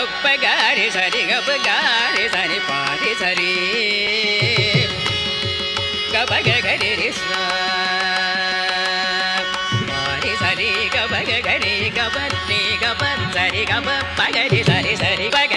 గప్ప గారి సరి గప గారి సరి పారి సరి గప గరి సారి సరి గప గరి గప గప సరి గప పగరి సరి సరి పగ